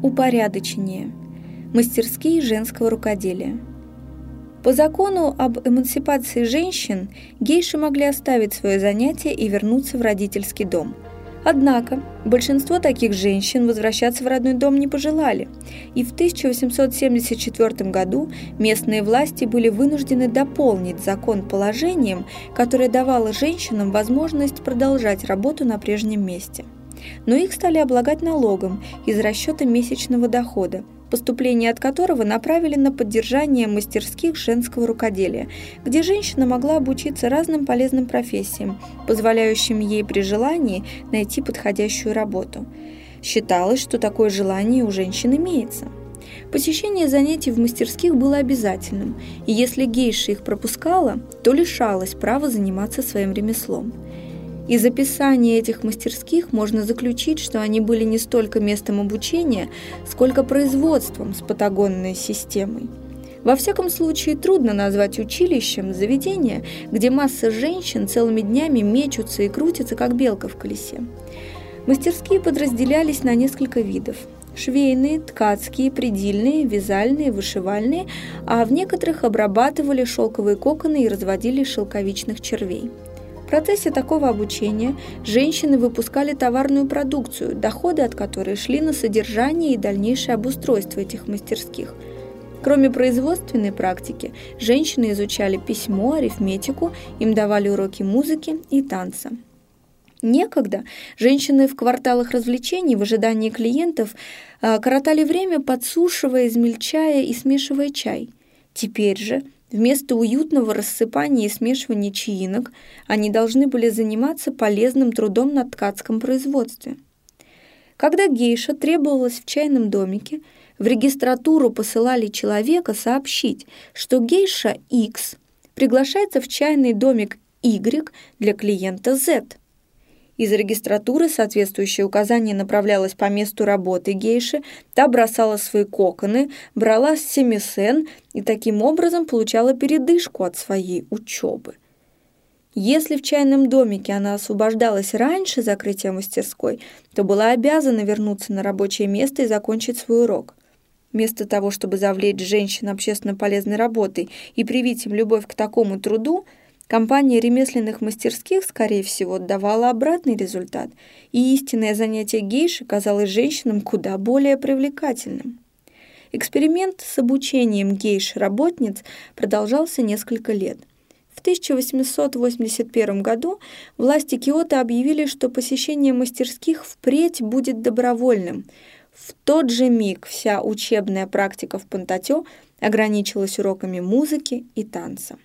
Упорядочение. Мастерские женского рукоделия. По закону об эмансипации женщин гейши могли оставить свое занятие и вернуться в родительский дом. Однако большинство таких женщин возвращаться в родной дом не пожелали, и в 1874 году местные власти были вынуждены дополнить закон положением, которое давало женщинам возможность продолжать работу на прежнем месте – но их стали облагать налогом из расчета месячного дохода, поступление от которого направили на поддержание мастерских женского рукоделия, где женщина могла обучиться разным полезным профессиям, позволяющим ей при желании найти подходящую работу. Считалось, что такое желание у женщин имеется. Посещение занятий в мастерских было обязательным, и если гейша их пропускала, то лишалась права заниматься своим ремеслом – из описания этих мастерских можно заключить, что они были не столько местом обучения, сколько производством с патагонной системой. Во всяком случае, трудно назвать училищем заведение, где масса женщин целыми днями мечутся и крутятся, как белка в колесе. Мастерские подразделялись на несколько видов – швейные, ткацкие, предельные, вязальные, вышивальные, а в некоторых обрабатывали шелковые коконы и разводили шелковичных червей – в процессе такого обучения женщины выпускали товарную продукцию, доходы от которой шли на содержание и дальнейшее обустройство этих мастерских. Кроме производственной практики, женщины изучали письмо, арифметику, им давали уроки музыки и танца. Некогда женщины в кварталах развлечений в ожидании клиентов а, коротали время, подсушивая, измельчая и смешивая чай. Теперь же – Вместо уютного рассыпания и смешивания чаинок они должны были заниматься полезным трудом на ткацком производстве. Когда гейша требовалась в чайном домике, в регистратуру посылали человека сообщить, что гейша X приглашается в чайный домик Y для клиента Z – из регистратуры соответствующее указание направлялось по месту работы гейши, та бросала свои коконы, брала семисен и таким образом получала передышку от своей учебы. Если в чайном домике она освобождалась раньше закрытия мастерской, то была обязана вернуться на рабочее место и закончить свой урок. Вместо того, чтобы завлечь женщин общественно полезной работой и привить им любовь к такому труду – Компания ремесленных мастерских, скорее всего, давала обратный результат, и истинное занятие гейши казалось женщинам куда более привлекательным. Эксперимент с обучением гейш-работниц продолжался несколько лет. В 1881 году власти Киото объявили, что посещение мастерских впредь будет добровольным. В тот же миг вся учебная практика в Пантатё ограничилась уроками музыки и танца.